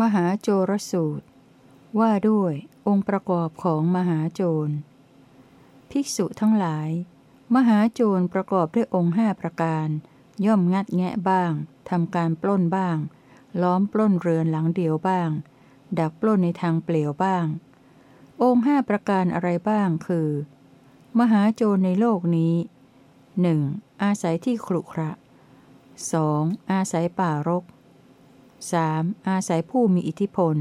มหาโจรสูตร ว่าด้วยองค์ประกอบของมหาโจร ภิกษุทั้งหลาย มหาโจรประกอบด้วยองค์ห้าประการ ย่อมงัดแงะบ้างทำการปล้นบ้าง ล้อมปล้นเรือนหลังเดียวบ้าง ดักปล้นในทางเปลี่ยวบ้าง องค์ห้าประการอะไรบ้างคือ มหาโจรในโลกนี้ 1. อาศัยที่ขรุขระ 2. อาศัยป่ารก 3. อาศัยผู้มีอิทธิพล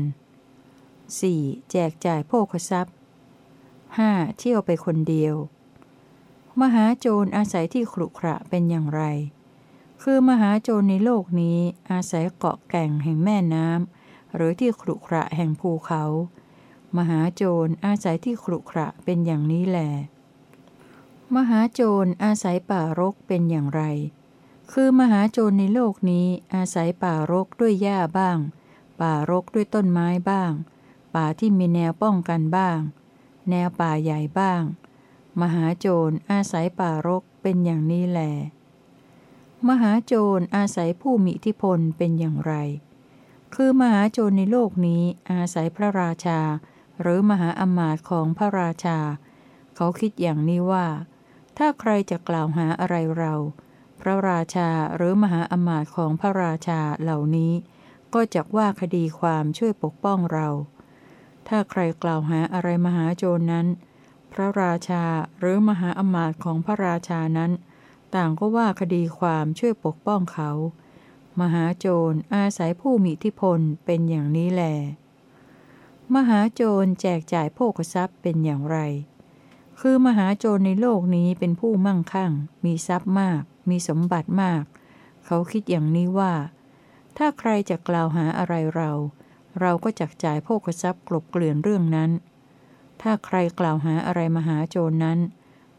4. แจกจ่ายโภคทรัพย์ 5. เที่ยวไปคนเดียว มหาโจรอาศัยที่ขรุขระเป็นอย่างไร คือมหาโจรในโลกนี้อาศัยเกาะแก่งแห่งแม่น้ำหรือที่ขรุขระแห่งภูเขา มหาโจรอาศัยที่ขรุขระเป็นอย่างนี้แหลมหาโจรอาศัยป่ารกเป็นอย่างไร คือมหาโจรในโลกนี้อาศัยป่ารกด้วยหญ้าบ้าง ป่ารกด้วยต้นไม้บ้าง ป่าที่มีแนวป้องกันบ้าง แนวป่าใหญ่บ้าง มหาโจรอาศัยป่ารกเป็นอย่างนี้แหลมหาโจรอาศัยผู้มีอิทธิพลเป็นอย่างไร คือมหาโจรในโลกนี้อาศัยพระราชา หรือมหาอมาตย์ของพระราชา เขาคิดอย่างนี้ว่า ถ้าใครจะกล่าวหาอะไรเรา พระราชาหรือมหาอมาตย์ของพระราชาเหล่านี้ ก็จะว่าคดีความช่วยปกป้องเรา ถ้าใครกล่าวหาอะไรมหาโจรนั้น พระราชาหรือมหาอมาตย์ของพระราชานั้น ต่างก็ว่าคดีความช่วยปกป้องเขา มหาโจรอาศัยผู้มีอิทธิพลเป็นอย่างนี้แหลมหาโจรแจกจ่ายโภคทรัพย์เป็นอย่างไร คือมหาโจรในโลกนี้เป็นผู้มั่งคั่ง มีทรัพย์มากมีสมบัติมาก เขาคิดอย่างนี้ว่า ถ้าใครจะกล่าวหาอะไรเรา เราก็จักจ่ายโภคทรัพย์กลบเกลื่อนเรื่องนั้น ถ้าใครกล่าวหาอะไรมหาโจรนั้น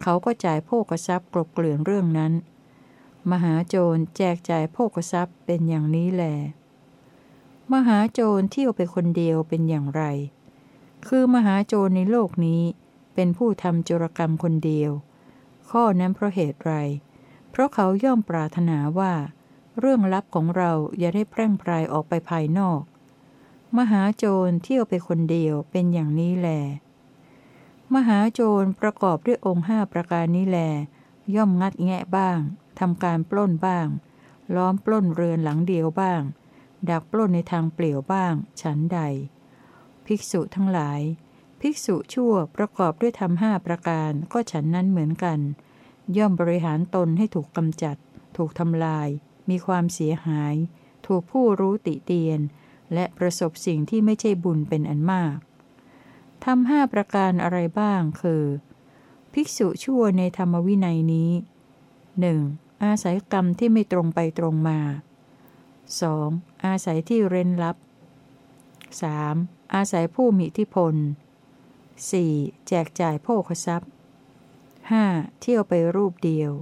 เขาก็จ่ายโภคทรัพย์กลบเกลื่อนเรื่องนั้น มหาโจรแจกจ่ายโภคทรัพย์เป็นอย่างนี้แหลมหาโจรเที่ยวไปคนเดียวเป็นอย่างไร คือมหาโจรในโลกนี้เป็นผู้ทำจุรกรรมคนเดียว ข้อนั้นเพราะเหตุไร เพราะเขาย่อมปรารถนาว่า เรื่องลับของเราอย่าได้แพร่งพรายออกไปภายนอก มหาโจรเที่ยวไปคนเดียวเป็นอย่างนี้แล มหาโจรประกอบด้วยองค์ห้าประการนี้แล ย่อมงัดแงะบ้างทำการปล้นบ้าง ล้อมปล้นเรือนหลังเดียวบ้าง ดักปล้นในทางเปลี่ยวบ้าง ฉันใด ภิกษุทั้งหลาย ภิกษุชั่วประกอบด้วยทำห้าประการก็ฉันนั้นเหมือนกัน ย่อมบริหารตนให้ถูกกำจัด ถูกทำลาย มีความเสียหาย ถูกผู้รู้ติเตียน และประสบสิ่งที่ไม่ใช่บุญเป็นอันมากทำห้าประการอะไรบ้างคือ ภิกษุชั่วในธรรมวินัยนี้ 1. อาศัยกรรมที่ไม่ตรงไปตรงมา 2. อาศัยที่เร้นลับ 3. อาศัยผู้มีอิทธิพล 4. แจกจ่ายโภคทรัพย์ 5. เที่ยวไปรูปเดียว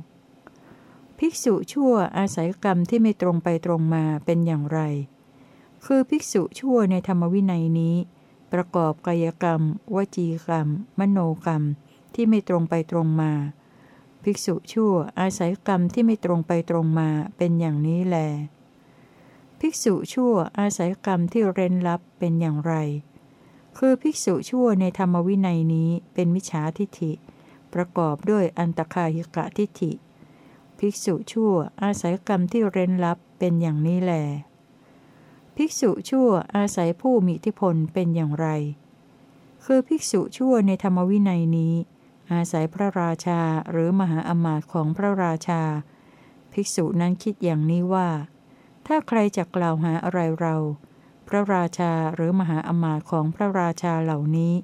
ภิกษุชั่วอาศัยกรรมที่ไม่ตรงไปตรงมาเป็นอย่างไร คือภิกษุชั่วในธรรมวินัยนี้ ประกอบกายกรรม วจีกรรม มโนกรรมที่ไม่ตรงไปตรงมา ภิกษุชั่วอาศัยกรรมที่ไม่ตรงไปตรงมาเป็นอย่างนี้แล ภิกษุชั่วอาศัยกรรมที่เร้นลับเป็นอย่างไร คือภิกษุชั่วในธรรมวินัยนี้เป็นมิจฉาทิฐิ ประกอบด้วยอันตคาหิกะทิฏฐิ ภิกษุชั่วอาศัยกรรมที่เร้นลับเป็นอย่างนี้แล ภิกษุชั่วอาศัยผู้มีอิทธิพลเป็นอย่างไร คือภิกษุชั่วในธรรมวินัยนี้ อาศัยพระราชาหรือมหาอมาตย์ของพระราชา ภิกษุนั้นคิดอย่างนี้ว่า ถ้าใครจะกล่าวหาอะไรเรา พระราชาหรือมหาอมาตย์ของพระราชาเหล่านี้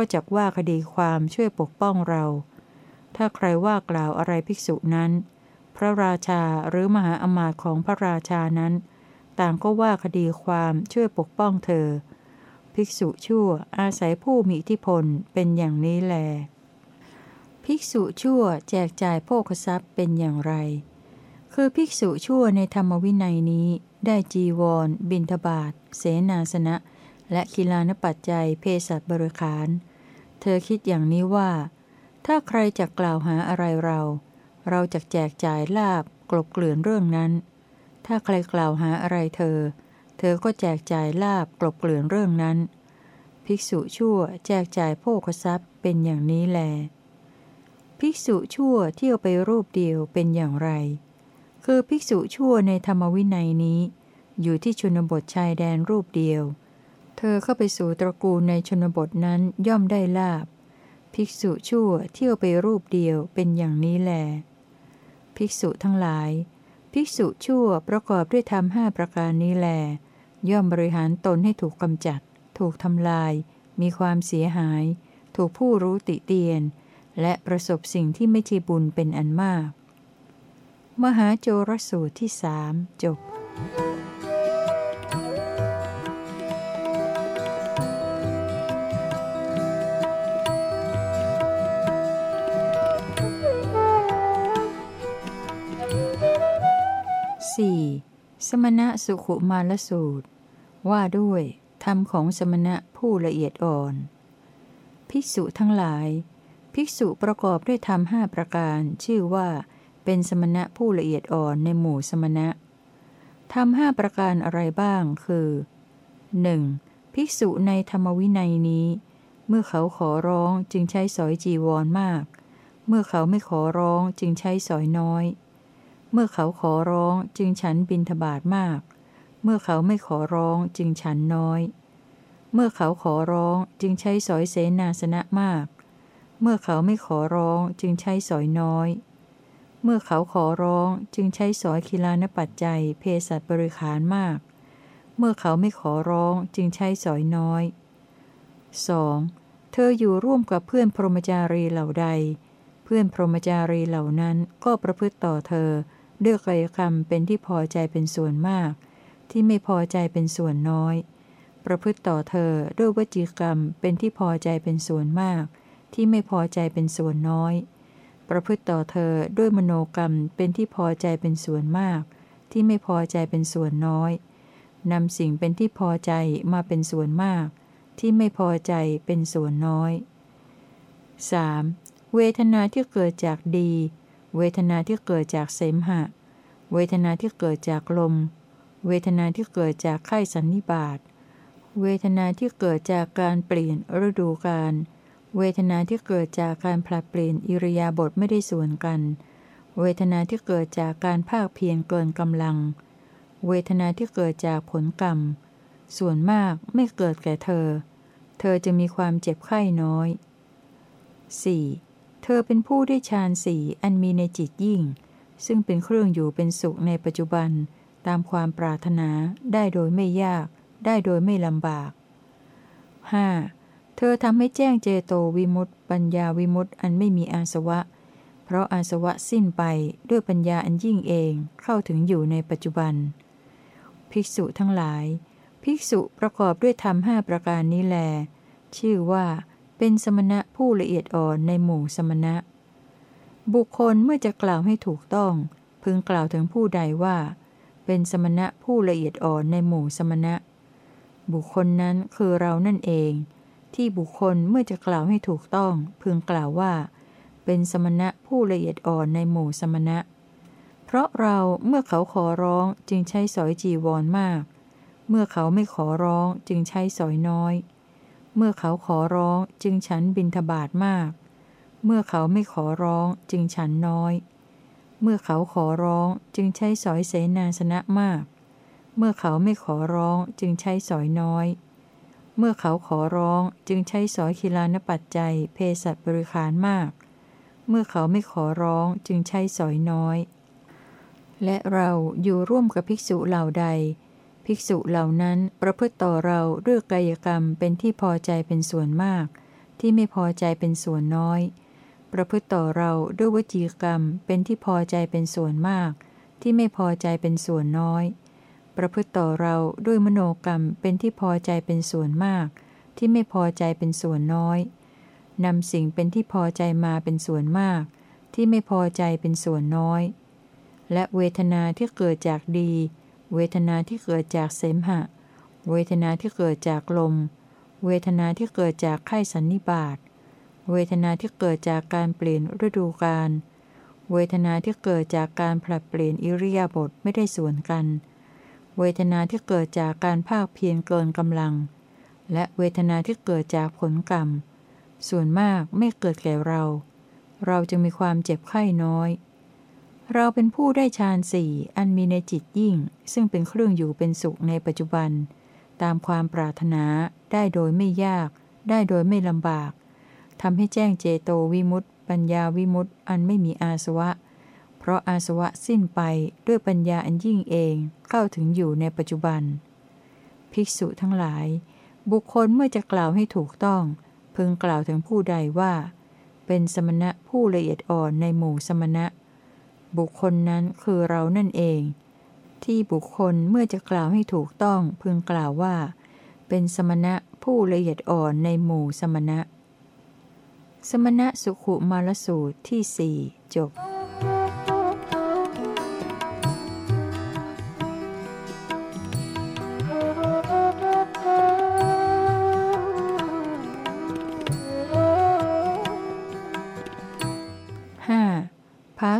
ก็จักว่าคดีความช่วยปกป้องเรา ถ้าใครว่ากล่าวอะไรภิกษุนั้น พระราชาหรือมหาอมาตย์ของพระราชานั้น ต่างก็ว่าคดีความช่วยปกป้องเธอ ภิกษุชั่วอาศัยผู้มีอิทธิพลเป็นอย่างนี้แล ภิกษุชั่วแจกจ่ายโภคทรัพย์เป็นอย่างไร คือภิกษุชั่วในธรรมวินัยนี้ได้จีวร บินทบาทเสนาสนะและคิลานปัจจัย เพศบริขาร เธอคิดอย่างนี้ว่า ถ้าใครจะกล่าวหาอะไรเรา เราจะแจกจ่ายลาบกลบเกลื่อนเรื่องนั้น ถ้าใครกล่าวหาอะไรเธอ เธอก็แจกจ่ายลาบกลบเกลื่อนเรื่องนั้น ภิกษุชั่วแจกจ่ายโภคทรัพย์เป็นอย่างนี้แล ภิกษุชั่วเที่ยวไปรูปเดียวเป็นอย่างไร คือภิกษุชั่วในธรรมวินัยนี้ อยู่ที่ชนบทชายแดนรูปเดียว เธอเข้าไปสู่ตระกูลในชนบทนั้นย่อมได้ลาบ ภิกษุชั่วเที่ยวไปรูปเดียวเป็นอย่างนี้แล ภิกษุทั้งหลาย ภิกษุชั่วประกอบด้วยธรรมห้าประการนี้แล ย่อมบริหารตนให้ถูกกำจัด ถูกทำลาย มีความเสียหาย ถูกผู้รู้ติเตียน และประสบสิ่งที่ไม่ทีบุญเป็นอันมาก มหาโจรสูตรที่สามจบ 4. สมณะสุขุมาลสูตร ว่าด้วยธรรมของสมณะผู้ละเอียดอ่อน ภิกษุทั้งหลาย ภิกษุประกอบด้วยธรรมห้าประการ ชื่อว่าเป็นสมณะผู้ละเอียดอ่อนในหมู่สมณะธรรมห้าประการอะไรบ้างคือ 1. ภิกษุในธรรมวินัยนี้ เมื่อเขาขอร้องจึงใช้สอยจีวรมาก เมื่อเขาไม่ขอร้องจึงใช้สอยน้อย เมื่อเขาขอร้องจึงฉันบินทบาทมาก เมื่อเขาไม่ขอร้องจึงฉันน้อย เมื่อเขาขอร้องจึงใช้สอยเสนาสนะมาก เมื่อเขาไม่ขอร้องจึงใช้สอยน้อย เมื่อเขาขอร้องจึงใช้สอยคีลานปัจจัยเพศัตบริขารมาก เมื่อเขาไม่ขอร้องจึงใช้สอยน้อย 2. เธออยู่ร่วมกับเพื่อนพรหมจารีเหล่าใด เพื่อนพรหมจารีเหล่านั้นก็ประพฤติต่อเธอ ด้วยกายกรรมเป็นที่พอใจเป็นส่วนมาก ที่ไม่พอใจเป็นส่วนน้อย ประพฤติต่อเธอด้วยวจีกรรมเป็นที่พอใจเป็นส่วนมาก ที่ไม่พอใจเป็นส่วนน้อย ประพฤติต่อเธอด้วยมโนกรรมเป็นที่พอใจเป็นส่วนมาก ที่ไม่พอใจเป็นส่วนน้อยนำสิ่งเป็นที่พอใจมาเป็นส่วนมาก ที่ไม่พอใจเป็นส่วนน้อย 3. เวทนาที่เกิดจากดี เวทนาที่เกิดจากเสมหะ เวทนาที่เกิดจากลม เวทนาที่เกิดจากไข้สันนิบาต เวทนาที่เกิดจากการเปลี่ยนฤดูกาล เวทนาที่เกิดจากการผลัดเปลี่ยนอิริยาบถไม่ได้ส่วนกัน เวทนาที่เกิดจากการภาคเพียรเกินกำลัง เวทนาที่เกิดจากผลกรรม ส่วนมากไม่เกิดแก่เธอ เธอจะมีความเจ็บไข้น้อย 4. เธอเป็นผู้ได้ฌานสี่อันมีในจิตยิ่ง ซึ่งเป็นเครื่องอยู่เป็นสุขในปัจจุบัน ตามความปรารถนาได้โดยไม่ยาก ได้โดยไม่ลำบาก 5. เธอทำให้แจ้งเจโตวิมุตต์ปัญญาวิมุตต์อันไม่มีอาสวะ เพราะอาสวะสิ้นไปด้วยปัญญาอันยิ่งเองเข้าถึงอยู่ในปัจจุบัน ภิกษุทั้งหลาย ภิกษุประกอบด้วยธรรมห้าประการนี้แล ชื่อว่า เป็นสมณะผู้ละเอียดอ่อนในหมู่สมณะ บุคคลเมื่อจะกล่าวให้ถูกต้อง พึงกล่าวถึงผู้ใดว่า เป็นสมณะผู้ละเอียดอ่อนในหมู่สมณะ บุคคลนั้นคือเรานั่นเอง ที่บุคคลเมื่อจะกล่าวให้ถูกต้อง พึงกล่าวว่า เป็นสมณะผู้ละเอียดอ่อนในหมู่สมณะ เพราะเราเมื่อเขาขอร้องจึงใช้สอยจีวรมาก เมื่อเขาไม่ขอร้องจึงใช้สอยน้อย เมื่อเขาขอร้องจึงฉันบินทบาทมาก เมื่อเขาไม่ขอร้องจึงฉันน้อย เมื่อเขาขอร้องจึงใช้สอยเสนาสนะมาก เมื่อเขาไม่ขอร้องจึงใช้สอยน้อย เมื่อเขาขอร้องจึงใช้สอยคีลานปัจจัยเพศัตบริขารมาก เมื่อเขาไม่ขอร้องจึงใช้สอยน้อย และเราอยู่ร่วมกับภิกษุเหล่าใด ภิกษุเหล่านั้นประพฤติต่อเราด้วยกายกรรมเป็นที่พอใจเป็นส่วนมาก ที่ไม่พอใจเป็นส่วนน้อย ประพฤติต่อเราด้วยวจีกรรมเป็นที่พอใจเป็นส่วนมาก ที่ไม่พอใจเป็นส่วนน้อย ประพฤติต่อเราด้วยมโนกรรมเป็นที่พอใจเป็นส่วนมาก ที่ไม่พอใจเป็นส่วนน้อยนำสิ่งเป็นที่พอใจมาเป็นส่วนมาก ที่ไม่พอใจเป็นส่วนน้อย และเวทนาที่เกิดจากดี เวทนาที่เกิดจากเสมหะ เวทนาที่เกิดจากลม เวทนาที่เกิดจากไข้สันนิบาต เวทนาที่เกิดจากการเปลี่ยนฤดูกาล เวทนาที่เกิดจากการผลัดเปลี่ยนอิริยาบถไม่ได้ส่วนกัน เวทนาที่เกิดจากการภาคเพียรเกินกำลัง และเวทนาที่เกิดจากผลกรรม ส่วนมากไม่เกิดแก่เรา เราจะมีความเจ็บไข้น้อย เราเป็นผู้ได้ฌานสี่อันมีในจิตยิ่ง ซึ่งเป็นเครื่องอยู่เป็นสุขในปัจจุบัน ตามความปรารถนาได้โดยไม่ยาก ได้โดยไม่ลำบากทำให้แจ้งเจโตวิมุตติปัญญาวิมุตติอันไม่มีอาสวะ เพราะอาสวะสิ้นไปด้วยปัญญาอันยิ่งเองเข้าถึงอยู่ในปัจจุบัน ภิกษุทั้งหลาย บุคคลเมื่อจะกล่าวให้ถูกต้อง พึงกล่าวถึงผู้ใดว่า เป็นสมณะผู้ละเอียดอ่อนในหมู่สมณะ บุคคลนั้นคือเรานั่นเอง ที่บุคคลเมื่อจะกล่าวให้ถูกต้องพึงกล่าวว่า เป็นสมณะผู้ละเอียดอ่อนในหมู่สมณะ สมณะสุขุมารสูตรที่สี่จบ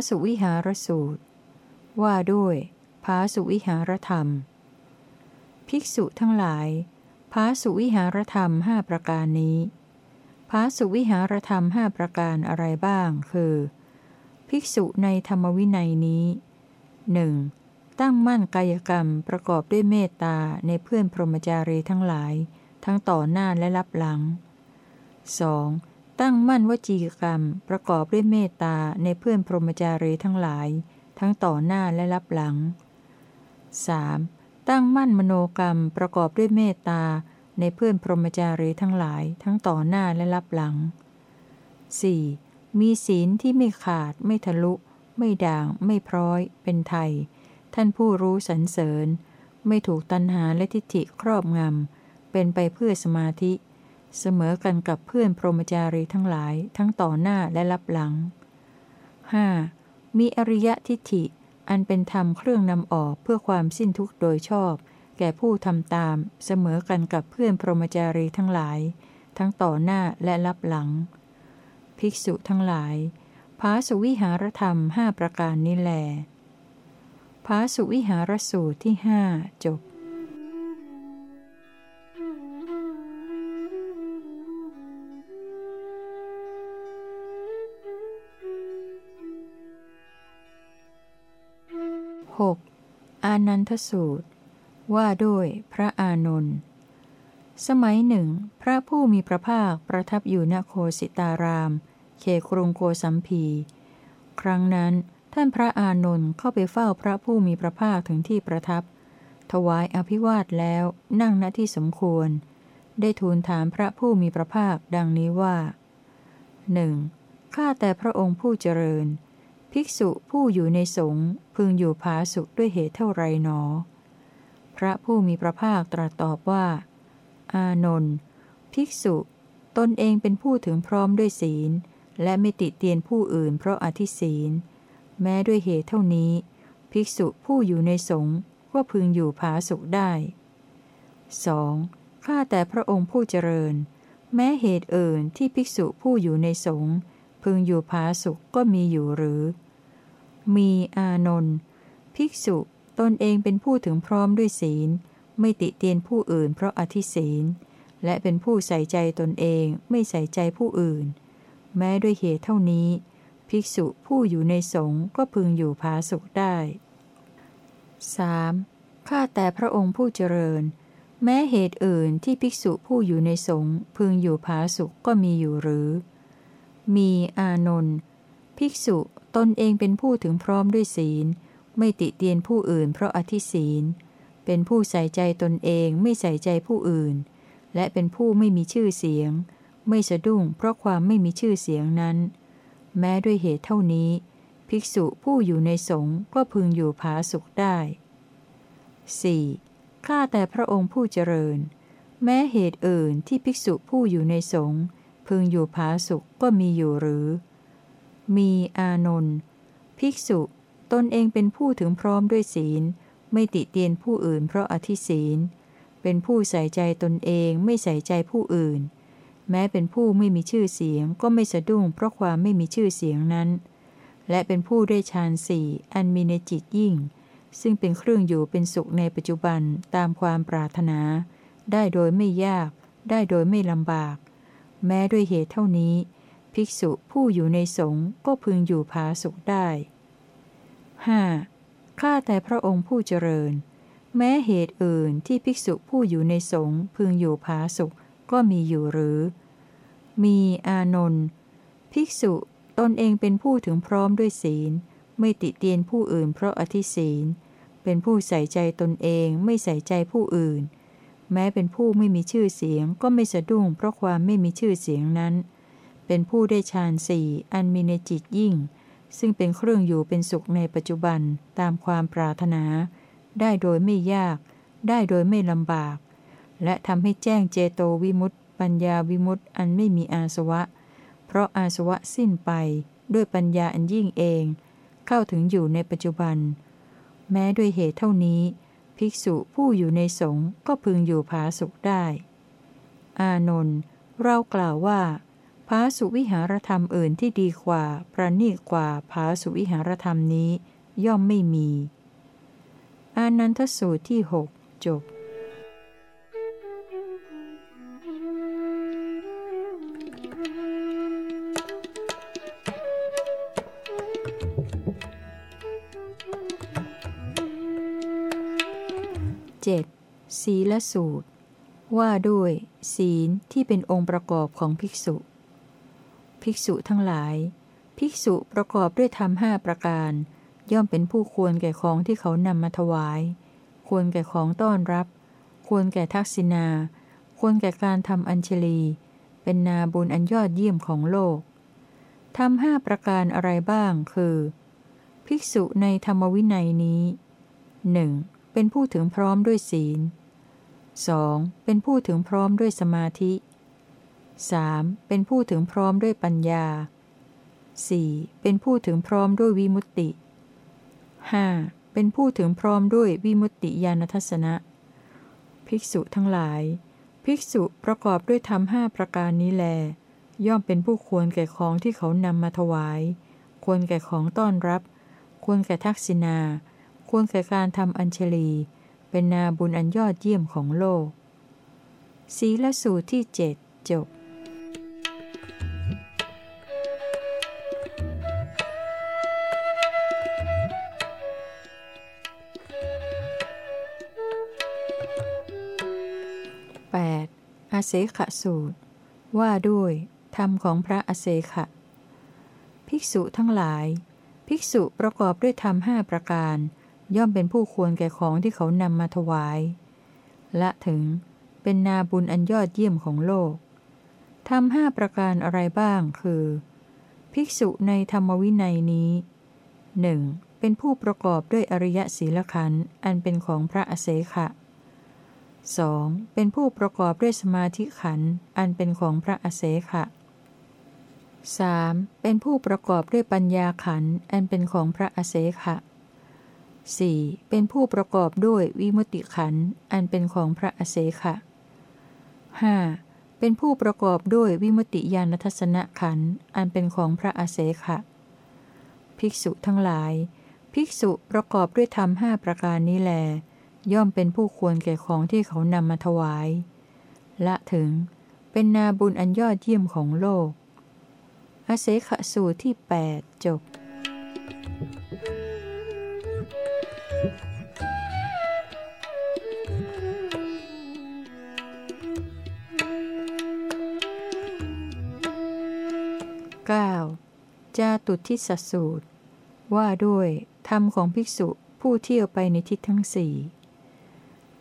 สุวิหารสูตร ว่าด้วยพาสุวิหารธรรม ภิกษุทั้งหลายพาสุวิหารธรรมห้าประการนี้พาสุวิหารธรรมห้าประการอะไรบ้าง คือ ภิกษุในธรรมวินัยนี้หนึ่งตั้งมั่นกายกรรมประกอบด้วยเมตตาในเพื่อนพรหมจารีทั้งหลาย ทั้งต่อหน้าและรับหลัง 2. ตั้งมั่นวจีกรรม ประกอบด้วยเมตตาในเพื่อนพรหมจารีทั้งหลาย ทั้งต่อหน้าและรับหลัง 3. ตั้งมั่นมโนกรรมประกอบด้วยเมตตาในเพื่อนพรหมจารีทั้งหลาย ทั้งต่อหน้าและรับหลัง 4. มีศีลที่ไม่ขาดไม่ทะลุ ไม่ด่าง ไม่พร้อย เป็นไทย ท่านผู้รู้สรรเสริญ ไม่ถูกตัณหาและทิฏฐิครอบงำ เป็นไปเพื่อสมาธิ เสมอกันกับเพื่อนพรหมจารีทั้งหลายทั้งต่อหน้าและรับหลัง 5. มีอริยทิฏฐิ อันเป็นธรรมเครื่องนำออกเพื่อความสิ้นทุกข์โดยชอบ แก่ผู้ทำตาม เสมอกันกับเพื่อนพรหมจารีทั้งหลาย ทั้งต่อหน้าและรับหลัง ภิกษุทั้งหลายพาสุวิหารธรรมห้าประการนี้แลพาสุวิหารสูตรที่ห้าจบ หกอานันทสูตร ว่าด้วยพระอานนท์สมัยหนึ่ง พระผู้มีพระภาคประทับอยู่ณโคสิตาราม เขครุงโกสัมพี ครั้งนั้นท่านพระอานนท์เข้าไปเฝ้าพระผู้มีพระภาคถึงที่ประทับ ถวายอภิวาทแล้วนั่งณที่สมควร ได้ทูลถามพระผู้มีพระภาคดังนี้ว่าหนึ่งข้าแต่พระองค์ผู้เจริญ ภิกษุผู้อยู่ในสงฆ์พึงอยู่ผาสุขด้วยเหตุเท่าไรหนอ พระผู้มีพระภาคตรัสตอบว่า อานนท์ภิกษุ ตนเองเป็นผู้ถึงพร้อมด้วยศีล และไม่ติเตียนผู้อื่นเพราะอธิศีล แม้ด้วยเหตุเท่านี้ ภิกษุผู้อยู่ในสงฆ์ก็พึงอยู่ผาสุขได้ 2. ข้าแต่พระองค์ผู้เจริญ แม้เหตุอื่นที่ภิกษุผู้อยู่ในสงฆ์ พึงอยู่ผาสุขก็มีอยู่หรือ มีอานนท์ภิกษุตนเองเป็นผู้ถึงพร้อมด้วยศีล ไม่ติเตียนผู้อื่นเพราะอธิศีล และเป็นผู้ใส่ใจตนเองไม่ใส่ใจผู้อื่น แม้ด้วยเหตุเท่านี้ ภิกษุผู้อยู่ในสงฆ์ก็พึงอยู่ผาสุขได้ 3. ข้าแต่พระองค์ผู้เจริญ แม้เหตุอื่นที่ภิกษุผู้อยู่ในสงฆ์พึงอยู่ผาสุขก็มีอยู่หรือ มีอานนท์ภิกษุตนเองเป็นผู้ถึงพร้อมด้วยศีล ไม่ติเตียนผู้อื่นเพราะอธิศีล เป็นผู้ใส่ใจตนเองไม่ใส่ใจผู้อื่น และเป็นผู้ไม่มีชื่อเสียง ไม่สะดุ้งเพราะความไม่มีชื่อเสียงนั้น แม้ด้วยเหตุเท่านี้ ภิกษุผู้อยู่ในสงฆ์ก็พึงอยู่ผาสุขได้ 4. ข้าแต่พระองค์ผู้เจริญ แม้เหตุอื่นที่ภิกษุผู้อยู่ในสงฆ์ พึงอยู่ผาสุขก็มีอยู่หรือ มีอานนท์ภิกษุตนเองเป็นผู้ถึงพร้อมด้วยศีล ไม่ติเตียนผู้อื่นเพราะอธิศีล เป็นผู้ใส่ใจตนเองไม่ใส่ใจผู้อื่น แม้เป็นผู้ไม่มีชื่อเสียงก็ไม่สะดุ้งเพราะความไม่มีชื่อเสียงนั้น และเป็นผู้ได้ฌานสี่อันมีในจิตยิ่ง ซึ่งเป็นเครื่องอยู่เป็นสุขในปัจจุบันตามความปรารถนา ได้โดยไม่ยาก ได้โดยไม่ลำบาก แม้ด้วยเหตุเท่านี้ ภิกษุผู้อยู่ในสงฆ์ก็พึงอยู่ผาสุขได้ 5. ข้าแต่พระองค์ผู้เจริญ แม้เหตุอื่นที่ภิกษุผู้อยู่ในสงฆ์พึงอยู่ผาสุขก็มีอยู่หรือ มีอานนท์ภิกษุตนเองเป็นผู้ถึงพร้อมด้วยศีล ไม่ติเตียนผู้อื่นเพราะอธิศีล เป็นผู้ใส่ใจตนเองไม่ใส่ใจผู้อื่น แม้เป็นผู้ไม่มีชื่อเสียงก็ไม่สะดุ้งเพราะความไม่มีชื่อเสียงนั้น เป็นผู้ได้ฌานสี่อันมีในจิตยิ่ง ซึ่งเป็นเครื่องอยู่เป็นสุขในปัจจุบันตามความปรารถนา ได้โดยไม่ยาก ได้โดยไม่ลำบาก และทำให้แจ้งเจโตวิมุตติปัญญาวิมุตติอันไม่มีอาสวะ เพราะอาสวะสิ้นไปด้วยปัญญาอันยิ่งเอง เข้าถึงอยู่ในปัจจุบัน แม้ด้วยเหตุเท่านี้ ภิกษุผู้อยู่ในสงฆ์ก็พึงอยู่ผาสุขได้ อานนท์เรากล่าวว่าผาสุวิหารธรรมอื่นที่ดีกว่า ประณีตกว่าผาสุวิหารธรรมนี้ ย่อมไม่มี อานันทสูตรที่หกจบ 7. ศีลสูตร ว่าด้วย ศีลที่เป็นองค์ประกอบของภิกษุ ภิกษุทั้งหลาย ภิกษุประกอบด้วยธรรมห้าประการ ย่อมเป็นผู้ควรแก่ของที่เขานำมาถวาย ควรแก่ของต้อนรับ ควรแก่ทักษิณา ควรแก่การทำอัญชลี เป็นนาบุญอันยอดเยี่ยมของโลกทำห้าประการอะไรบ้างคือ ภิกษุในธรรมวินัยนี้หนึ่ง เป็นผู้ถึงพร้อมด้วยศีล 2. เป็นผู้ถึงพร้อมด้วยสมาธิ 3. เป็นผู้ถึงพร้อมด้วยปัญญา 4. เป็นผู้ถึงพร้อมด้วยวิมุตติ 5. เป็นผู้ถึงพร้อมด้วยวิมุตติญาณทัศนะ ภิกษุทั้งหลาย ภิกษุประกอบด้วยธรรมห้าประการนี้แล ย่อมเป็นผู้ควรแก่ของที่เขานำมาถวาย ควรแก่ของต้อนรับ ควรแก่ทักษิณา ควรแก่การทำอัญชลี เป็นนาบุญอันยอดเยี่ยมของโลก ศีลสูตรที่เจ็ดจบอาเสขสูตร ว่าด้วย ธรรมของพระอาเสขะ ภิกษุทั้งหลาย ภิกษุประกอบด้วยธรรมห้าประการ ย่อมเป็นผู้ควรแก่ของที่เขานำมาถวาย และถึงเป็นนาบุญอันยอดเยี่ยมของโลกทำห้าประการอะไรบ้างคือ ภิกษุในธรรมวินัยนี้หนึ่งเป็นผู้ประกอบด้วยอริยศีลขันธ์อันเป็นของพระอเสขะ 2. เป็นผู้ประกอบด้วยสมาธิขันธ์อันเป็นของพระอเสขะ 3. เป็นผู้ประกอบด้วยปัญญาขันธ์อันเป็นของพระอเสขะ 4. เป็นผู้ประกอบด้วยวิมุติขันธ์อันเป็นของพระอเสขะ 5. เป็นผู้ประกอบด้วยวิมุติญาณทัศนขันธ์อันเป็นของพระอเสขะ ภิกษุทั้งหลาย ภิกษุประกอบด้วยธรรมห้าประการนี้แล ย่อมเป็นผู้ควรแก่ของที่เขานำมาถวาย ละถึง เป็นนาบุญอันยอดเยี่ยมของโลก อเสขสูตรที่ 8 จบ 9. จาตุทิสสูตร ว่าด้วยธรรมของภิกษุผู้เที่ยวไปในทิศทั้งสี่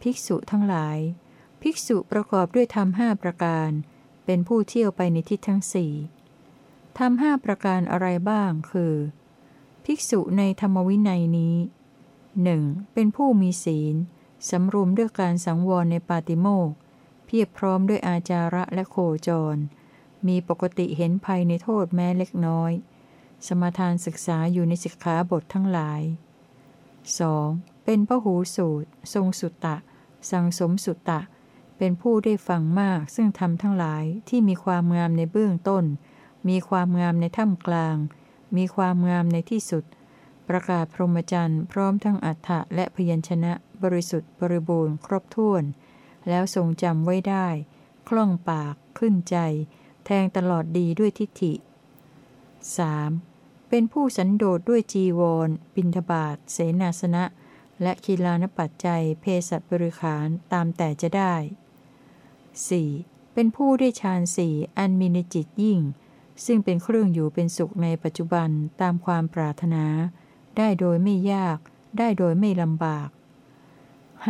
ภิกษุทั้งหลาย ภิกษุประกอบด้วยธรรมห้าประการ เป็นผู้เที่ยวไปในทิศทั้งสี่ธรรมห้าประการอะไรบ้างคือ ภิกษุในธรรมวินัยนี้ หนึ่งเป็นผู้มีศีล สำรวมด้วยการสังวรในปาติโมกเพียบพร้อมด้วยอาจาระและโคจร มีปกติเห็นภัยในโทษแม้เล็กน้อย สมทานศึกษาอยู่ในสิกขาบททั้งหลาย 2. เป็นพระหูสูตร ทรงสุตตะ สังสมสุตตะ เป็นผู้ได้ฟังมากซึ่งทำทั้งหลายที่มีความงามในเบื้องต้น มีความงามในท่ามกลาง มีความงามในที่สุด ประกาศพรหมจรรย์พร้อมทั้งอัฏฐะและพยัญชนะบริสุทธิ์บริบูรณ์ครบถ้วน แล้วทรงจำไว้ได้ คล่องปาก ขึ้นใจ แทงตลอดดีด้วยทิฏฐิ 3. เป็นผู้สันโดษด้วยจีวร บินทบาทเสนาสนะ และคีลานปัจจัยเพศบริขารตามแต่จะได้ 4. เป็นผู้ได้ฌานสี่อันมีในจิตยิ่ง ซึ่งเป็นเครื่องอยู่เป็นสุขในปัจจุบันตามความปรารถนา ได้โดยไม่ยาก ได้โดยไม่ลำบาก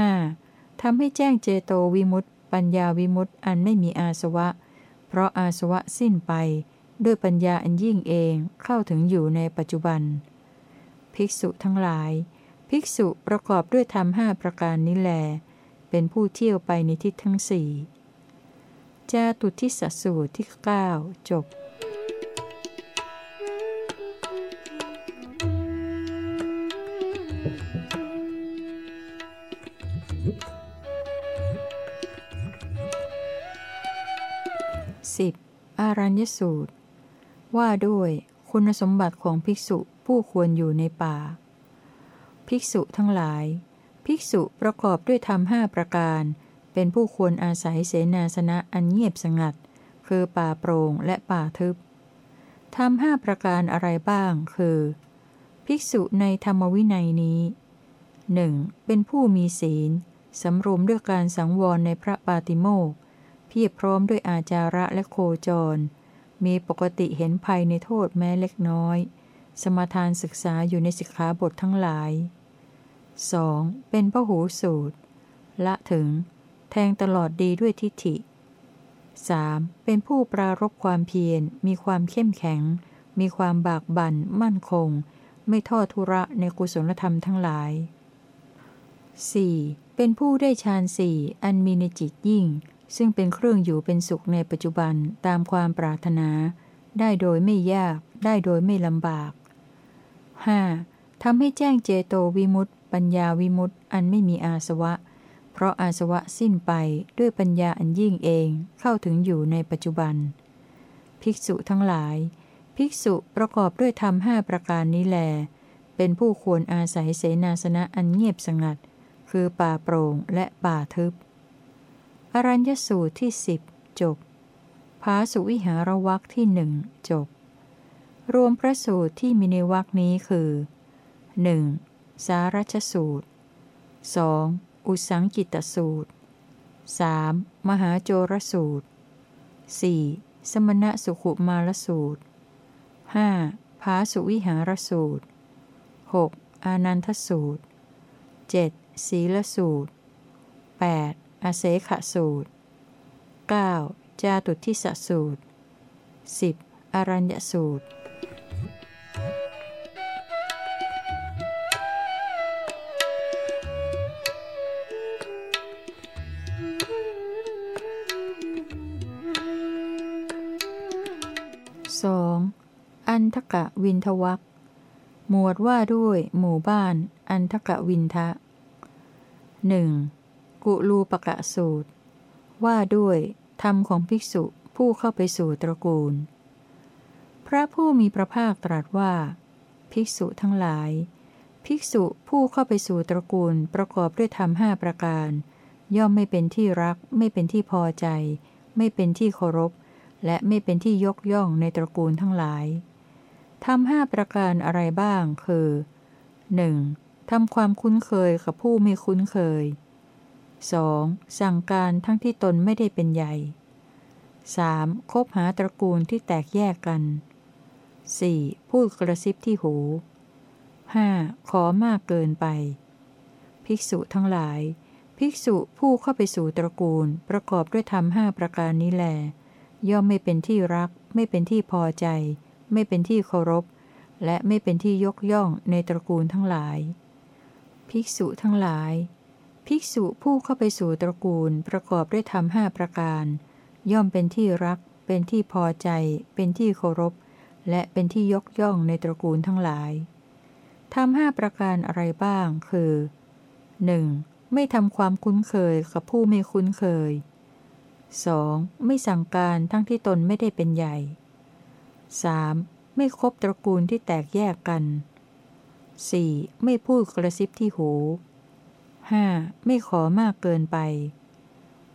5. ทำให้แจ้งเจโตวิมุตติปัญญาวิมุตติอันไม่มีอาสวะ เพราะอาสวะสิ้นไป ด้วยปัญญาอันยิ่งเองเข้าถึงอยู่ในปัจจุบัน ภิกษุทั้งหลาย ภิกษุประกอบด้วยธรรมห้าประการนี้แล เป็นผู้เที่ยวไปในทิศทั้งสี่จาตุทิสสูตรที่ 9 จบ ญสูตร ว่าด้วยคุณสมบัติของภิกษุผู้ควรอยู่ในป่า ภิกษุทั้งหลาย ภิกษุประกอบด้วยธรรมห้าประการ เป็นผู้ควรอาศัยเสนาสนะอันเงียบสงัด คือป่าโปร่งและป่าทึบธรรมห้าประการอะไรบ้าง คือ ภิกษุในธรรมวินัยนี้หนึ่งเป็นผู้มีศีล สำรวมด้วยการสังวรในพระปาติโมกข์เพียบพร้อมด้วยอาจาระและโคจร มีปกติเห็นภัยในโทษแม้เล็กน้อย สมาทานศึกษาอยู่ในสิกขาบททั้งหลาย 2. เป็นพระหูสูตร ละถึง แทงตลอดดีด้วยทิฏฐิ 3. เป็นผู้ปรารบความเพียร มีความเข้มแข็ง มีความบากบั่น มั่นคง ไม่ทอดทุระในกุศลธรรมทั้งหลาย 4. เป็นผู้ได้ฌานสี่อันมีในจิตยิ่ง ซึ่งเป็นเครื่องอยู่เป็นสุขในปัจจุบันตามความปรารถนา ได้โดยไม่ยาก ได้โดยไม่ลำบาก 5. ทำให้แจ้งเจโตวิมุตติปัญญาวิมุตติอันไม่มีอาสวะ เพราะอาสวะสิ้นไปด้วยปัญญาอันยิ่งเองเข้าถึงอยู่ในปัจจุบัน ภิกษุทั้งหลาย ภิกษุประกอบด้วยธรรมห้าประการนี้แล เป็นผู้ควรอาศัยเสนาสนะอันเงียบสงัด คือป่าโปร่งและป่าทึบ อรัญญสูตรที่สิบจบภาสุวิหารวักที่หนึ่งจบ รวมพระสูตรที่มีในวักนี้คือ 1. สารัชสูตร 2. อุสังกิตสูตร 3. มหาโจรสูตร 4. สมณะสุขุมารสูตร 5. ภาสุวิหารสูตร 6. อานันทสูตร 7. ศีลสูตร 8. อเสขสูตร 9. จาตุทิสสูตร 10. อรัญญสูตรสองอันทกะวินทวักหมวดว่าด้วยหมู่บ้าน อันทกะวินทะหนึ่ง กุลูปกะสูตร ว่าด้วยธรรมของภิกษุผู้เข้าไปสู่ตระกูล พระผู้มีพระภาคตรัสว่า ภิกษุทั้งหลาย ภิกษุผู้เข้าไปสู่ตระกูลประกอบด้วยธรรมห้าประการ ย่อมไม่เป็นที่รัก ไม่เป็นที่พอใจ ไม่เป็นที่เคารพ และไม่เป็นที่ยกย่องในตระกูลทั้งหลายทำห้าประการอะไรบ้างคือ 1. ทำความคุ้นเคยกับผู้ไม่คุ้นเคย 2. สั่งการทั้งที่ตนไม่ได้เป็นใหญ่ 3. คบหาตระกูลที่แตกแยกกัน 4. พูดกระซิบที่หู 5. ขอมากเกินไป ภิกษุทั้งหลาย ภิกษุผู้เข้าไปสู่ตระกูลประกอบด้วยธรรมห้าประการนี้แล ย่อมไม่เป็นที่รัก ไม่เป็นที่พอใจ ไม่เป็นที่เคารพ และไม่เป็นที่ยกย่องในตระกูลทั้งหลาย ภิกษุทั้งหลาย ภิกษุผู้เข้าไปสู่ตระกูลประกอบด้วยธรรมห้าประการ ย่อมเป็นที่รัก เป็นที่พอใจ เป็นที่เคารพ และเป็นที่ยกย่องในตระกูลทั้งหลายทำห้าประการอะไรบ้าง คือ 1. ไม่ทำความคุ้นเคยกับผู้ไม่คุ้นเคย 2. ไม่สั่งการทั้งที่ตนไม่ได้เป็นใหญ่ 3. ไม่คบตระกูลที่แตกแยกกัน 4. ไม่พูดกระซิบที่หู 5. ไม่ขอมากเกินไป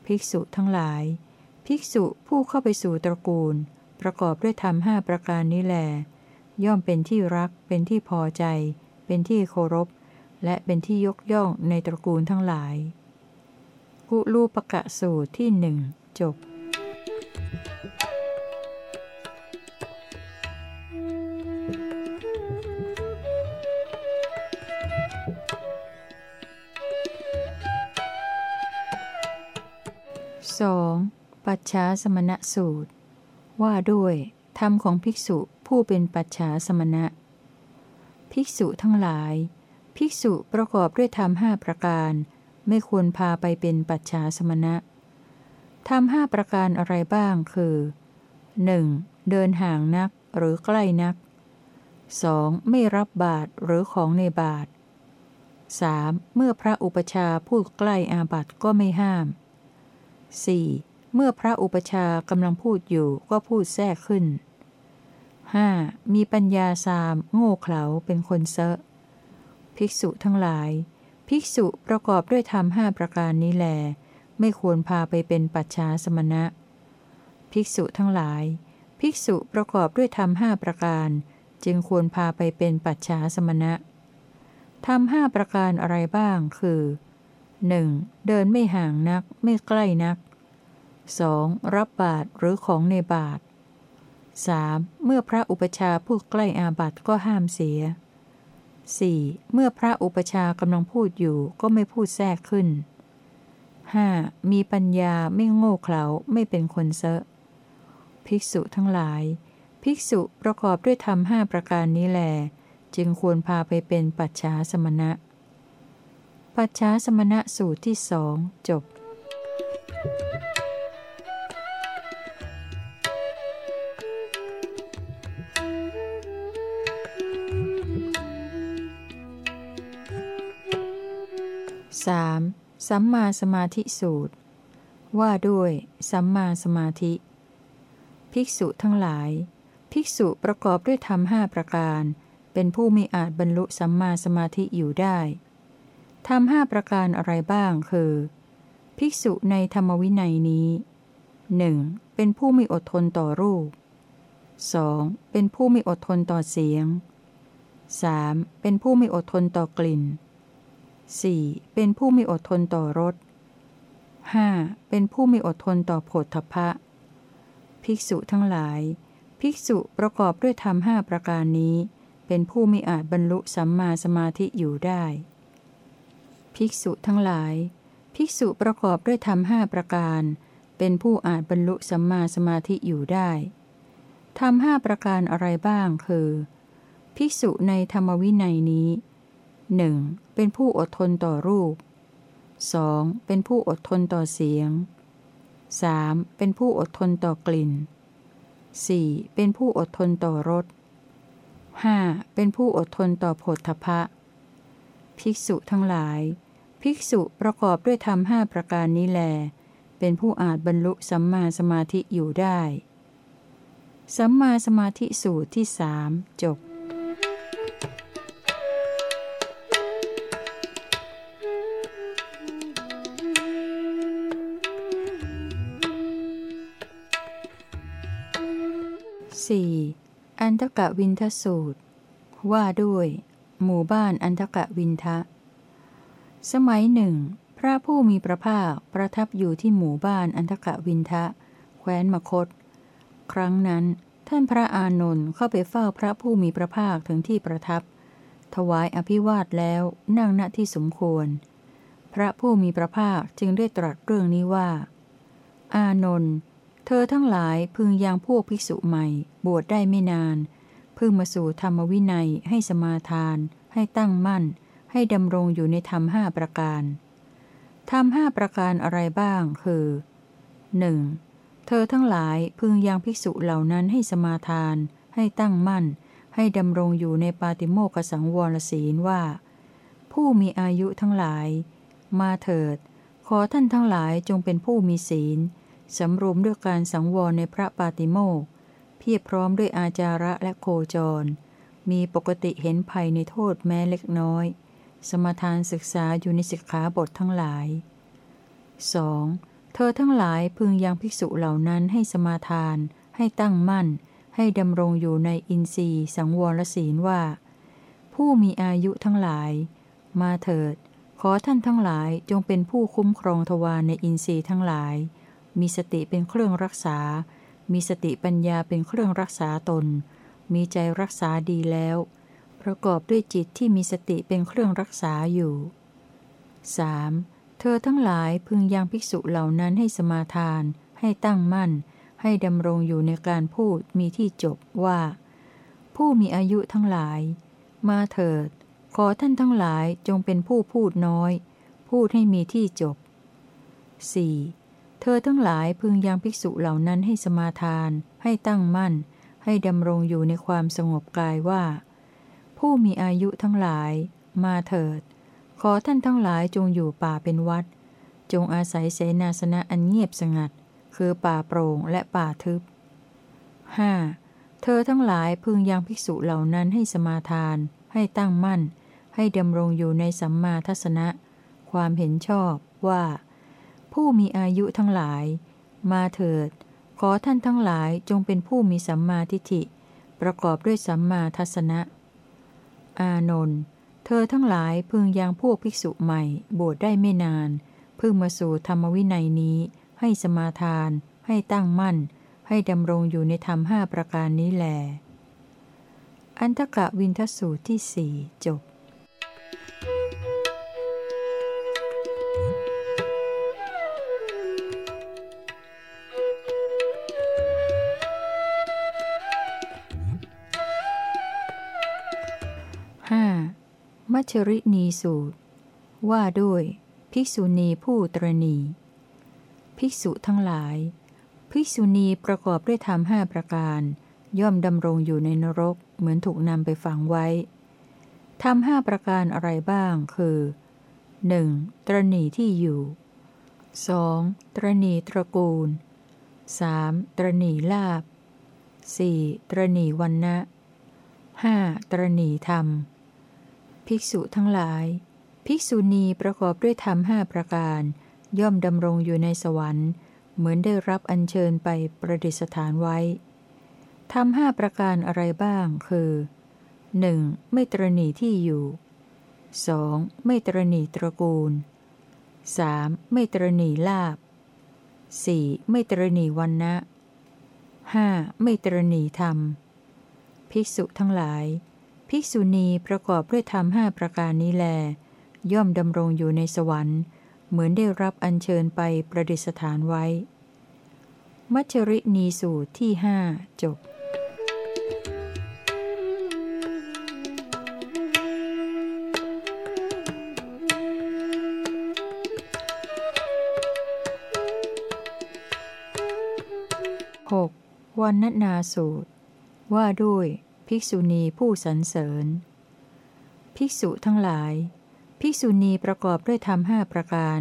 ภิกษุทั้งหลาย ภิกษุผู้เข้าไปสู่ตระกูล ประกอบด้วยธรรมห้าประการนี้แล ย่อมเป็นที่รัก เป็นที่พอใจ เป็นที่เคารพ และเป็นที่ยกย่องในตระกูลทั้งหลาย กุลูปกะสูตรที่หนึ่งจบ 2. ปัจฉาสมณะสูตร ว่าด้วยธรรมของภิกษุผู้เป็นปัจฉาสมณะ ภิกษุทั้งหลาย ภิกษุประกอบด้วยธรรมห้าประการ ไม่ควรพาไปเป็นปัจฉาสมณะธรรมห้าประการอะไรบ้างคือ 1. เดินห่างนักหรือใกล้นัก 2. ไม่รับบาตรหรือของในบาตร 3. เมื่อพระอุปชาพูดใกล้อาบัติก็ไม่ห้าม 4. เมื่อพระอุปชากำลังพูดอยู่ก็พูดแทรกขึ้น 5. มีปัญญาสามโง่เขลาเป็นคนเซอะ ภิกษุทั้งหลาย ภิกษุประกอบด้วยธรรมห้าประการนี้แล ไม่ควรพาไปเป็นปัจฉาสมณะ ภิกษุทั้งหลาย ภิกษุประกอบด้วยธรรมห้าประการ จึงควรพาไปเป็นปัจฉาสมณะธรรมห้าประการอะไรบ้างคือ 1. เดินไม่ห่างนักไม่ใกล้นัก 2. รับบาตรหรือของในบาตร 3. เมื่อพระอุปชาพูดใกล้อาบัติก็ห้ามเสีย 4. เมื่อพระอุปชากำลังพูดอยู่ก็ไม่พูดแทรกขึ้น 5. มีปัญญาไม่โง่เขลาไม่เป็นคนเซอะภิกษุทั้งหลาย ภิกษุประกอบด้วยธรรมห้าประการนี้แล จึงควรพาไปเป็นปัจฉาสมณะ ปัจฉาสมณะสูตรที่สองจบ 3. สัมมาสมาธิสูตร ว่าด้วย สัมมาสมาธิ ภิกษุทั้งหลาย ภิกษุประกอบด้วยธรรมห้าประการ เป็นผู้มีอาจบรรลุสัมมาสมาธิอยู่ได้ ธรรมห้าประการอะไรบ้างคือ ภิกษุในธรรมวินัยนี้ 1. เป็นผู้มีอดทนต่อรูป 2. เป็นผู้มีอดทนต่อเสียง 3. เป็นผู้มีอดทนต่อกลิ่น 4. เป็นผู้มีอดทนต่อรส 5. เป็นผู้มีอดทนต่อโผฏฐพะ ภิกษุทั้งหลาย ภิกษุประกอบด้วยธรรมห้าประการนี้ เป็นผู้มีอาจบรรลุสัมมาสมาธิอยู่ได้ ภิกษุทั้งหลาย ภิกษุประกอบด้วยธรรมห้าประการ เป็นผู้อาจบรรลุสัมมาสมาธิอยู่ได้ธรรมห้าประการอะไรบ้างคือ ภิกษุในธรรมวินัยนี้หนึ่งเป็นผู้อดทนต่อรูป 2. เป็นผู้อดทนต่อเสียง 3. เป็นผู้อดทนต่อกลิ่น 4. เป็นผู้อดทนต่อรส 5. เป็นผู้อดทนต่อผลทพะ ภิกษุทั้งหลาย ภิกษุประกอบด้วยธรรมห้าประการนี้แล เป็นผู้อาจบรรลุสัมมาสมาธิอยู่ได้ สัมมาสมาธิสูตรที่สามจบ 4. อันทกะวินทสูตร ว่าด้วย หมู่บ้านอันทกะวินทะ สมัยหนึ่ง พระผู้มีพระภาคประทับอยู่ที่หมู่บ้านอันทกะวินทะ แคว้นมคต ครั้งนั้น ท่านพระอานนท์เข้าไปเฝ้าพระผู้มีพระภาคถึงที่ประทับ ถวายอภิวาทแล้วนั่งณที่สมควร พระผู้มีพระภาคจึงได้ตรัสเรื่องนี้ว่า อานนท์เธอทั้งหลายพึงยังพวกภิกษุใหม่ บวชได้ไม่นาน พึงมาสู่ธรรมวินัยให้สมาทาน ให้ตั้งมั่น ให้ดำรงอยู่ในธรรมห้าประการธรรมห้าประการอะไรบ้าง คือ 1. เธอทั้งหลายพึงยังภิกษุเหล่านั้นให้สมาทาน ให้ตั้งมั่น ให้ดำรงอยู่ในปาติโมกสังวรศีลว่า ผู้มีอายุทั้งหลาย มาเถิด ขอท่านทั้งหลายจงเป็นผู้มีศีล สำรวมด้วยการสังวรในพระปาติโมกเพียบพร้อมด้วยอาจาระและโคจร มีปกติเห็นภัยในโทษแม้เล็กน้อย สมทานศึกษาอยู่ในสิกขาบททั้งหลาย 2. เธอทั้งหลายพึงยังภิกษุเหล่านั้นให้สมาทาน ให้ตั้งมั่น ให้ดำรงอยู่ในอินทรีย์สังวรศีลว่า ผู้มีอายุทั้งหลาย มาเถิด ขอท่านทั้งหลายจงเป็นผู้คุ้มครองทวารในอินทรีย์ทั้งหลาย มีสติเป็นเครื่องรักษา มีสติปัญญาเป็นเครื่องรักษาตน มีใจรักษาดีแล้ว ประกอบด้วยจิตที่มีสติเป็นเครื่องรักษาอยู่ 3. เธอทั้งหลายพึงยังภิกษุเหล่านั้นให้สมาทาน ให้ตั้งมั่น ให้ดำรงอยู่ในการพูดมีที่จบว่า ผู้มีอายุทั้งหลาย มาเถิด ขอท่านทั้งหลายจงเป็นผู้พูดน้อย พูดให้มีที่จบ 4. เธอทั้งหลายพึงยังภิกษุเหล่านั้นให้สมาทาน ให้ตั้งมั่น ให้ดำรงอยู่ในความสงบกายว่า ผู้มีอายุทั้งหลาย มาเถิด ขอท่านทั้งหลายจงอยู่ป่าเป็นวัด จงอาศัยเสนาสนะอันเงียบสงัด คือป่าโปร่งและป่าทึบ 5. เธอทั้งหลายพึงยังภิกษุเหล่านั้นให้สมาทาน ให้ตั้งมั่น ให้ดำรงอยู่ในสัมมาทัศนะ ความเห็นชอบว่า ผู้มีอายุทั้งหลาย มาเถิด ขอท่านทั้งหลายจงเป็นผู้มีสัมมาทิฏฐิ ประกอบด้วยสัมมาทัศนะ อานนท์เธอทั้งหลายพึงยังพวกภิกษุใหม่ บวชได้ไม่นาน พึงมาสู่ธรรมวินัยนี้ ให้สมาทาน ให้ตั้งมั่น ให้ดำรงอยู่ในธรรมห้าประการนี้แล อันทกะวินทสูตรที่สี่จบ หมัชรินีสูตร ว่าด้วย ภิกษุณีผู้ตรณี ภิกษุทั้งหลาย ภิกษุณีประกอบด้วยธรรมห้าประการ ย่อมดำรงอยู่ในนรก เหมือนถูกนำไปฝังไว้ทำห้าประการอะไรบ้างคือ 1. ตรณีที่อยู่ 2. ตรณีตระกูล 3. ตรณีลาบ 4. ตรณีวันนะ 5. ตรณีธรรม ภิกษุทั้งหลาย ภิกษุณีประกอบด้วยธรรมห้าประการ ย่อมดำรงอยู่ในสวรรค์ เหมือนได้รับอัญเชิญไปประดิษฐานไว้ทำห้าประการอะไรบ้าง คือ 1. ไม่ตรณีที่อยู่ 2. ไม่ตรณีตระกูล 3. ไม่ตรณีลาบ 4. ไม่ตรณีวันนะ 5. ไม่ตรณีธรรม ภิกษุทั้งหลาย ภิกษุณีประกอบด้วยธรรมห้าประการนี้แล ย่อมดำรงอยู่ในสวรรค์ เหมือนได้รับอัญเชิญไปประดิษฐานไว้ มัชรินีสูตรที่ห้าจบ 6. วันนนาสูตร ว่าด้วย ภิกษุณีผู้สรรเสริญ ภิกษุทั้งหลาย ภิกษุณีประกอบด้วยธรรมห้าประการ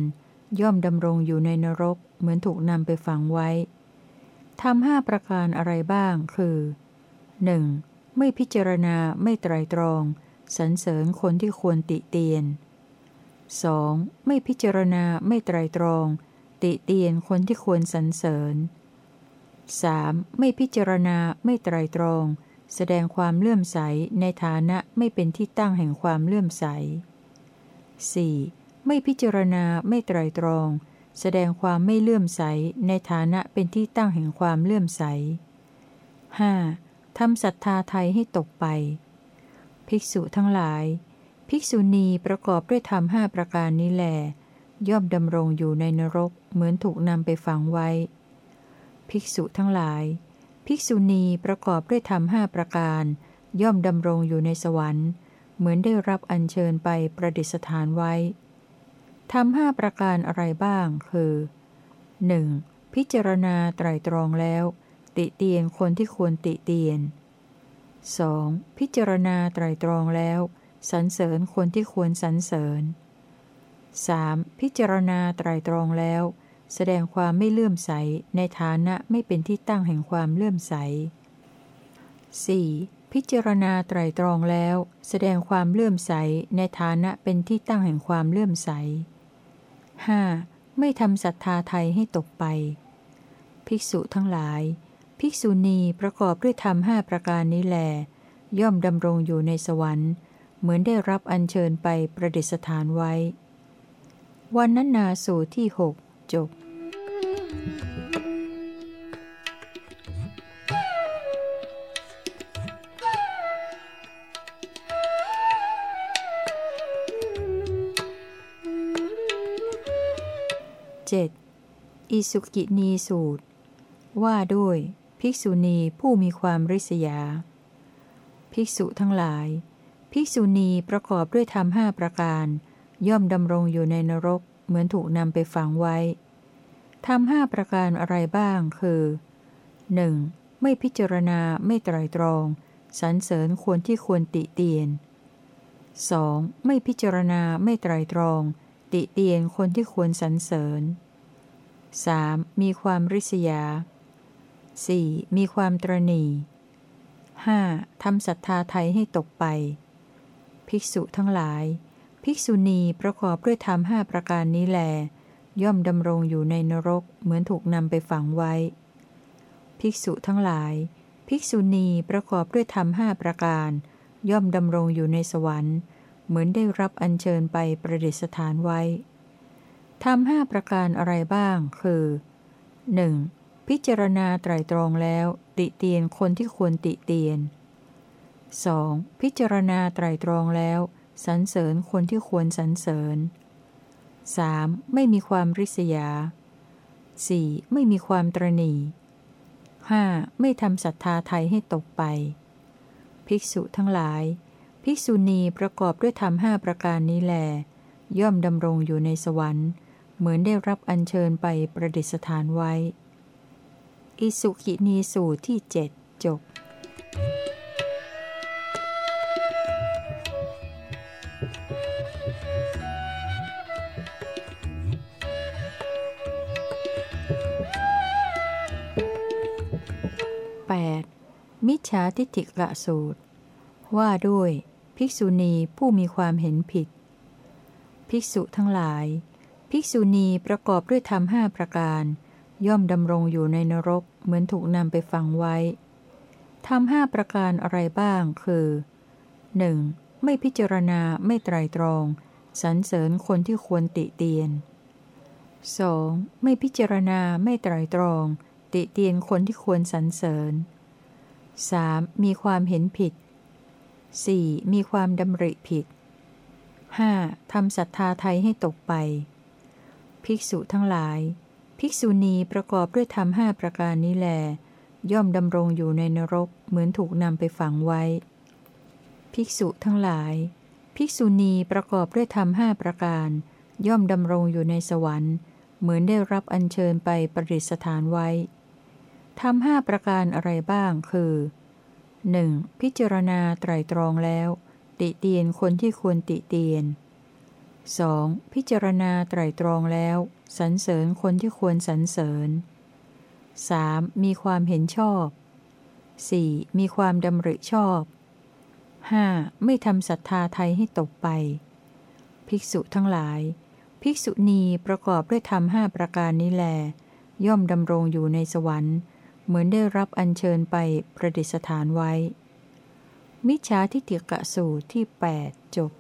ย่อมดำรงอยู่ในนรก เหมือนถูกนำไปฝังไว้ทำห้าประการอะไรบ้าง คือ 1. ไม่พิจารณาไม่ไตรตรองสรรเสริญคนที่ควรติเตียน 2. ไม่พิจารณาไม่ไตรตรอง ติเตียนคนที่ควรสรรเสริญ 3. ไม่พิจารณาไม่ไตรตรอง แสดงความเลื่อมใสในฐานะไม่เป็นที่ตั้งแห่งความเลื่อมใส 4. ไม่พิจารณาไม่ไตรตรอง แสดงความไม่เลื่อมใสในฐานะเป็นที่ตั้งแห่งความเลื่อมใส 5. ทำศรัทธาไทยให้ตกไป ภิกษุทั้งหลาย ภิกษุณีประกอบด้วยธรรมห้าประการนี้แหลย่อมดำรงอยู่ในนรกเหมือนถูกนำไปฝังไว้ ภิกษุทั้งหลาย ภิกษุณีประกอบด้วยธรรมห้าประการ ย่อมดำรงอยู่ในสวรรค์ เหมือนได้รับอัญเชิญไปประดิษฐานไว้ทำห้าประการอะไรบ้าง คือ 1. พิจารณาไตรตรองแล้ว ติเตียนคนที่ควรติเตียน 2. พิจารณาไตรตรองแล้วสรรเสริญคนที่ควรสรรเสริญ 3. พิจารณาไตรตรองแล้ว แสดงความไม่เลื่อมใสในฐานะไม่เป็นที่ตั้งแห่งความเลื่อมใส 4. พิจารณาไตรตรองแล้ว แสดงความเลื่อมใสในฐานะเป็นที่ตั้งแห่งความเลื่อมใส 5. ไม่ทำศรัทธาไทยให้ตกไป ภิกษุทั้งหลาย ภิกษุณีประกอบด้วยธรรมห้าประการนี้แล ย่อมดำรงอยู่ในสวรรค์ เหมือนได้รับอัญเชิญไปประดิษฐานไว้ วันนั้นนาสูที่หกจบ 7. อิสุกินีสูตร ว่าด้วย ภิกษุณีผู้มีความริษยา ภิกษุทั้งหลาย ภิกษุณีประกอบด้วยธรรมห้าประการ ย่อมดำรงอยู่ในนรก เหมือนถูกนำไปฝังไว้ทำห้าประการอะไรบ้างคือ 1. ไม่พิจารณาไม่ไตรตรองสรรเสริญควรที่ควรติเตียน 2. ไม่พิจารณาไม่ไตรตรอง ติเตียนคนที่ควรสรรเสริญ 3. มีความริษยา 4. มีความตรณี 5. ทำศรัทธาไทยให้ตกไป ภิกษุทั้งหลาย ภิกษุณีประกอบด้วยธรรมห้าประการนี้แล ย่อมดำรงอยู่ในนรกเหมือนถูกนำไปฝังไว้ ภิกษุทั้งหลาย ภิกษุณีประกอบด้วยธรรมห้าประการ ย่อมดำรงอยู่ในสวรรค์ เหมือนได้รับอัญเชิญไปประดิษฐานไว้ ทำห้าประการอะไรบ้าง คือ 1. พิจารณาไตรตรองแล้ว ติเตียนคนที่ควรติเตียน 2. พิจารณาไตรตรองแล้ว สรรเสริญคนที่ควรสรรเสริญ 3. ไม่มีความริษยา 4. ไม่มีความตรณี 5. ไม่ทำศรัทธาไทยให้ตกไป ภิกษุทั้งหลาย ภิกษุณีประกอบด้วยธรรมห้าประการนี้แล ย่อมดำรงอยู่ในสวรรค์ เหมือนได้รับอัญเชิญไปประดิษฐานไว้ อิสุขินีสูตรที่เจ็ดจบ 8. มิจฉาทิฏฐิกะสูตร ว่าด้วย ภิกษุณีผู้มีความเห็นผิด ภิกษุทั้งหลาย ภิกษุณีประกอบด้วยธรรมห้าประการ ย่อมดำรงอยู่ในนรกเหมือนถูกนำไปฝังไว้ทำห้าประการอะไรบ้าง คือ 1. ไม่พิจารณาไม่ไตรตรองสรรเสริญคนที่ควรติเตียน 2. ไม่พิจารณาไม่ไตรตรอง ติเตียนคนที่ควรสรรเสริญ 3. มีความเห็นผิด 4. มีความดำริผิด 5. ทำศรัทธาไทยให้ตกไป ภิกษุทั้งหลาย ภิกษุณีประกอบด้วยธรรมห้าประการนี้แล ย่อมดำรงอยู่ในนรกเหมือนถูกนำไปฝังไว้ ภิกษุทั้งหลาย ภิกษุณีประกอบด้วยธรรมห้าประการ ย่อมดำรงอยู่ในสวรรค์ เหมือนได้รับอัญเชิญไปประดิษฐานไว้ทำห้าประการอะไรบ้างคือ 1. พิจารณาไตรตรองแล้ว ติเตียนคนที่ควรติเตียน 2. พิจารณาไตรตรองแล้วสรรเสริญคนที่ควรสรรเสริญ 3. มีความเห็นชอบ 4. มีความดำริชอบ 5. ไม่ทำศรัทธาไทยให้ตกไป ภิกษุทั้งหลาย ภิกษุณีประกอบด้วยธรรมห้าประการนี้แล ย่อมดำรงอยู่ในสวรรค์ เหมือนได้รับอัญเชิญไปประดิษฐานไว้ มิจฉาทิฏฐิกะสูตรที่ 8 จบ